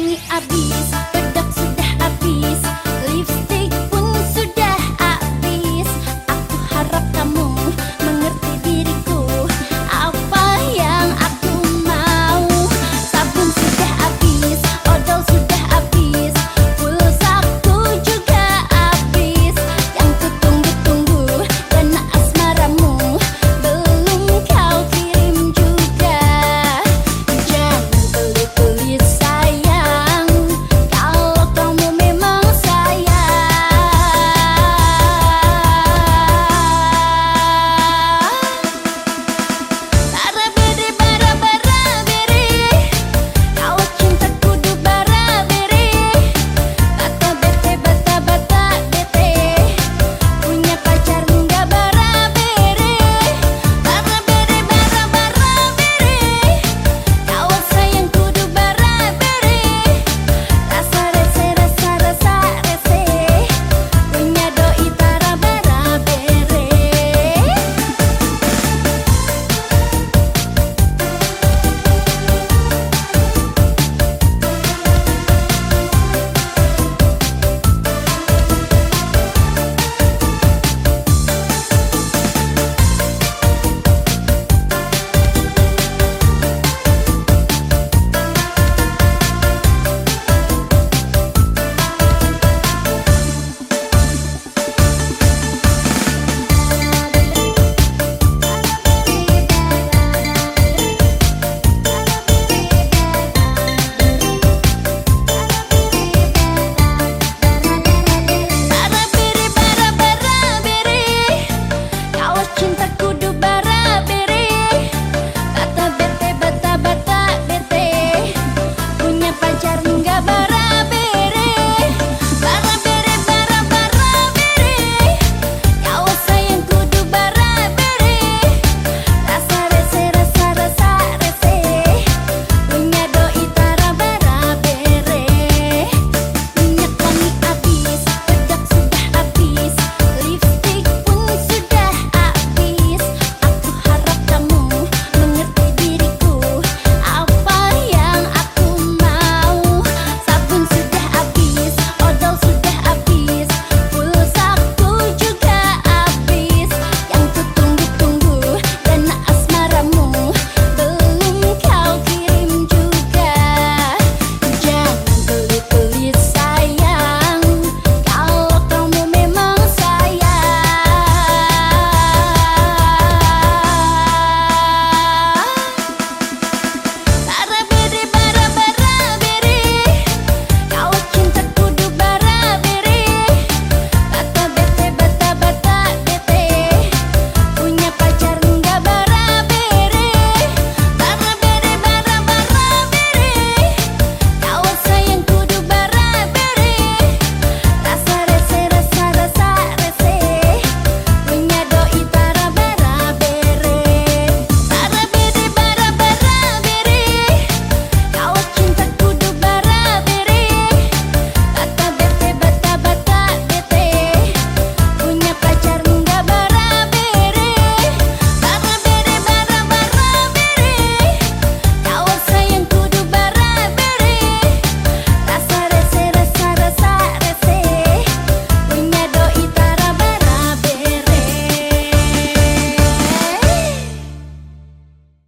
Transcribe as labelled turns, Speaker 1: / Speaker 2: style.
Speaker 1: ogni abisso